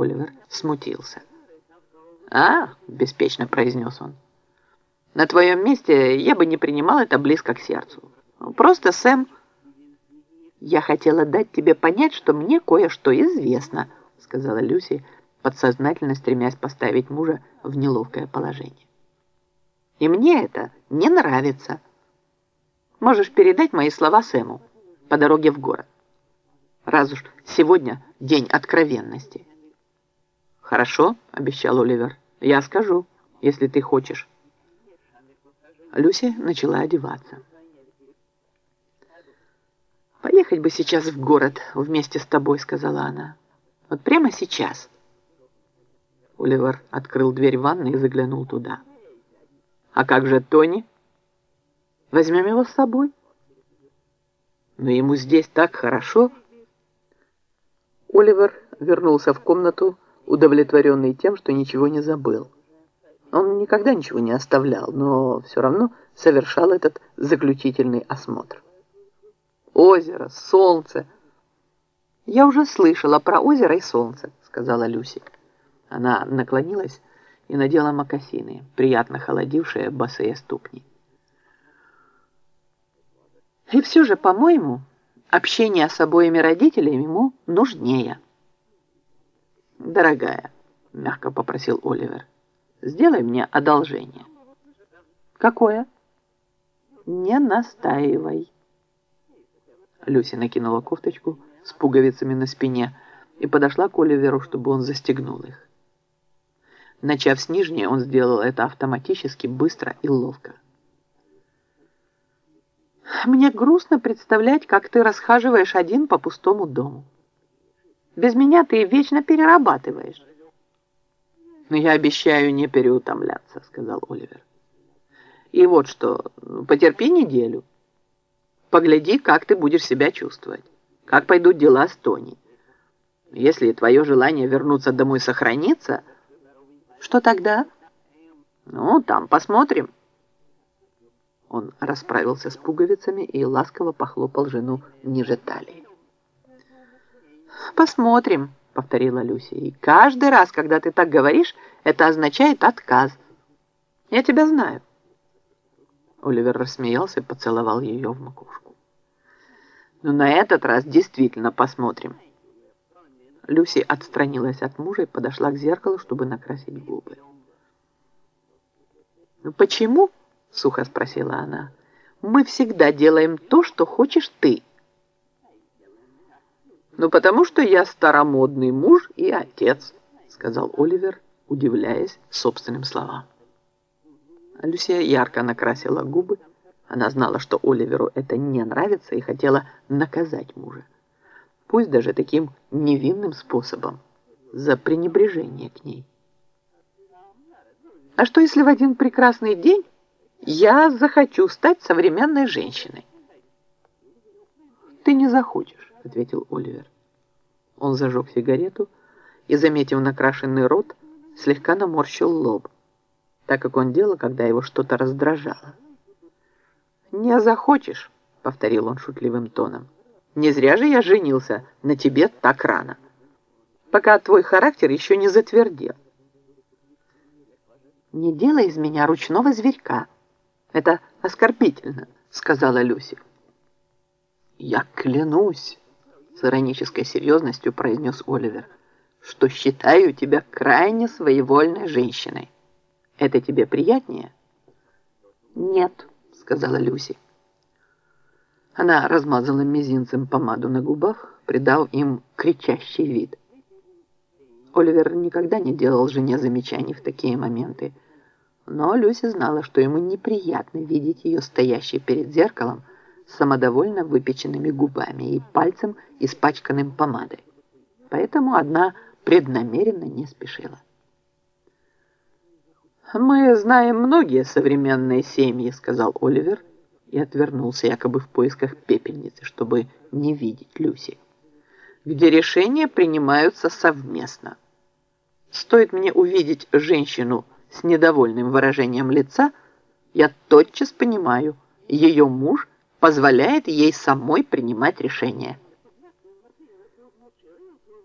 Оливер смутился. «А, — беспечно произнес он, — на твоем месте я бы не принимал это близко к сердцу. Просто, Сэм, я хотела дать тебе понять, что мне кое-что известно, — сказала Люси, подсознательно стремясь поставить мужа в неловкое положение. И мне это не нравится. Можешь передать мои слова Сэму по дороге в город. Раз уж сегодня день откровенности. «Хорошо», — обещал Оливер. «Я скажу, если ты хочешь». Люси начала одеваться. «Поехать бы сейчас в город вместе с тобой», — сказала она. «Вот прямо сейчас». Оливер открыл дверь ванной и заглянул туда. «А как же Тони?» «Возьмем его с собой». «Но ему здесь так хорошо». Оливер вернулся в комнату, удовлетворенный тем, что ничего не забыл. Он никогда ничего не оставлял, но все равно совершал этот заключительный осмотр. Озеро, солнце. Я уже слышала про озеро и солнце, сказала Люси. Она наклонилась и надела мокасины, приятно холодившие босые ступни. И все же, по-моему, общение с обоими родителями ему нужнее. «Дорогая», — мягко попросил Оливер, — «сделай мне одолжение». «Какое?» «Не настаивай». Люси накинула кофточку с пуговицами на спине и подошла к Оливеру, чтобы он застегнул их. Начав с нижней, он сделал это автоматически, быстро и ловко. «Мне грустно представлять, как ты расхаживаешь один по пустому дому». Без меня ты вечно перерабатываешь. Но я обещаю не переутомляться, сказал Оливер. И вот что, потерпи неделю. Погляди, как ты будешь себя чувствовать. Как пойдут дела с Тони. Если твое желание вернуться домой сохранится, что тогда? Ну, там посмотрим. Он расправился с пуговицами и ласково похлопал жену ниже талии. «Посмотрим», — повторила Люси. «И каждый раз, когда ты так говоришь, это означает отказ. Я тебя знаю». Оливер рассмеялся и поцеловал ее в макушку. «Но на этот раз действительно посмотрим». Люси отстранилась от мужа и подошла к зеркалу, чтобы накрасить губы. «Ну почему?» — сухо спросила она. «Мы всегда делаем то, что хочешь ты». «Ну, потому что я старомодный муж и отец», сказал Оливер, удивляясь собственным словам. Люсия ярко накрасила губы. Она знала, что Оливеру это не нравится и хотела наказать мужа. Пусть даже таким невинным способом, за пренебрежение к ней. А что, если в один прекрасный день я захочу стать современной женщиной? Ты не захочешь ответил Оливер. Он зажег сигарету и, заметив накрашенный рот, слегка наморщил лоб, так как он делал, когда его что-то раздражало. «Не захочешь», — повторил он шутливым тоном. «Не зря же я женился на тебе так рано, пока твой характер еще не затвердел». «Не делай из меня ручного зверька. Это оскорбительно», — сказала Люси. «Я клянусь», с иронической серьезностью произнес Оливер, что считаю тебя крайне своевольной женщиной. Это тебе приятнее? Нет, сказала Люси. Она размазала мизинцем помаду на губах, придав им кричащий вид. Оливер никогда не делал жене замечаний в такие моменты, но Люси знала, что ему неприятно видеть ее стоящей перед зеркалом самодовольно выпеченными губами и пальцем, испачканным помадой. Поэтому одна преднамеренно не спешила. «Мы знаем многие современные семьи», — сказал Оливер и отвернулся якобы в поисках пепельницы, чтобы не видеть Люси, где решения принимаются совместно. Стоит мне увидеть женщину с недовольным выражением лица, я тотчас понимаю, ее муж позволяет ей самой принимать решения.